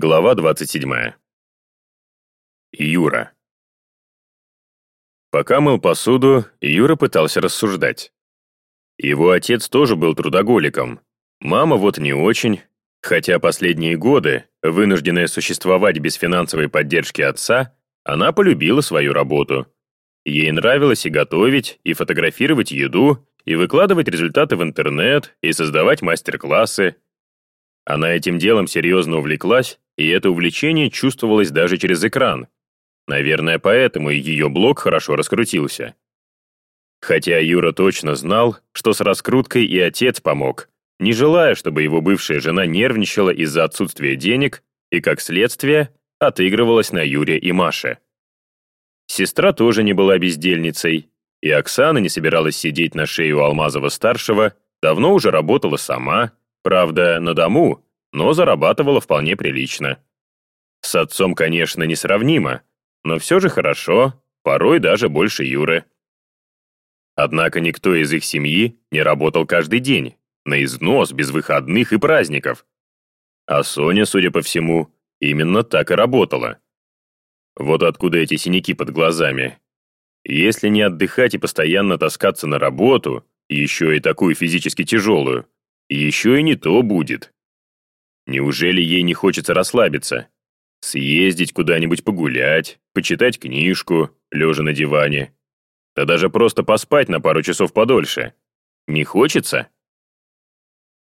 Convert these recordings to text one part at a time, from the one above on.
Глава 27. Юра. Пока мыл посуду, Юра пытался рассуждать. Его отец тоже был трудоголиком. Мама вот не очень, хотя последние годы, вынужденная существовать без финансовой поддержки отца, она полюбила свою работу. Ей нравилось и готовить, и фотографировать еду, и выкладывать результаты в интернет, и создавать мастер-классы. Она этим делом серьезно увлеклась и это увлечение чувствовалось даже через экран. Наверное, поэтому ее блог хорошо раскрутился. Хотя Юра точно знал, что с раскруткой и отец помог, не желая, чтобы его бывшая жена нервничала из-за отсутствия денег и, как следствие, отыгрывалась на Юре и Маше. Сестра тоже не была бездельницей, и Оксана не собиралась сидеть на шее у Алмазова-старшего, давно уже работала сама, правда, на дому, но зарабатывала вполне прилично. С отцом, конечно, несравнимо, но все же хорошо, порой даже больше Юры. Однако никто из их семьи не работал каждый день, на износ, без выходных и праздников. А Соня, судя по всему, именно так и работала. Вот откуда эти синяки под глазами. Если не отдыхать и постоянно таскаться на работу, еще и такую физически тяжелую, еще и не то будет. Неужели ей не хочется расслабиться? Съездить куда-нибудь погулять, почитать книжку, лежа на диване. Да даже просто поспать на пару часов подольше. Не хочется?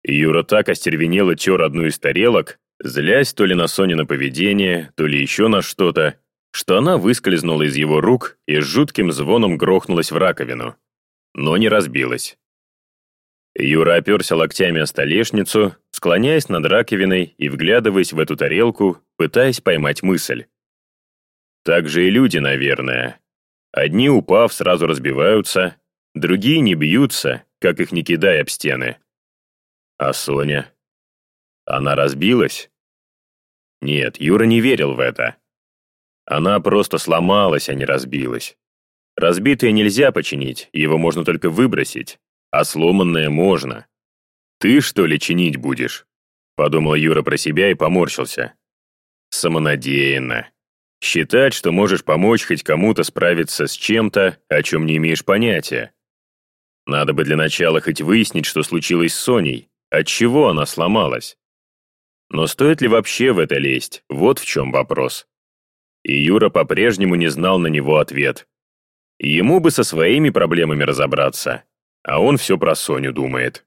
Юра так остервенело тер одну из тарелок, злясь то ли на Соне поведение, то ли еще на что-то, что она выскользнула из его рук и с жутким звоном грохнулась в раковину. Но не разбилась. Юра оперся локтями о столешницу, склоняясь над раковиной и вглядываясь в эту тарелку, пытаясь поймать мысль. Так же и люди, наверное. Одни, упав, сразу разбиваются, другие не бьются, как их не кидай об стены. А Соня? Она разбилась? Нет, Юра не верил в это. Она просто сломалась, а не разбилась. Разбитое нельзя починить, его можно только выбросить, а сломанное можно. «Ты, что ли, чинить будешь?» Подумал Юра про себя и поморщился. Самонадеянно. Считать, что можешь помочь хоть кому-то справиться с чем-то, о чем не имеешь понятия. Надо бы для начала хоть выяснить, что случилось с Соней, от чего она сломалась. Но стоит ли вообще в это лезть? Вот в чем вопрос. И Юра по-прежнему не знал на него ответ. Ему бы со своими проблемами разобраться, а он все про Соню думает.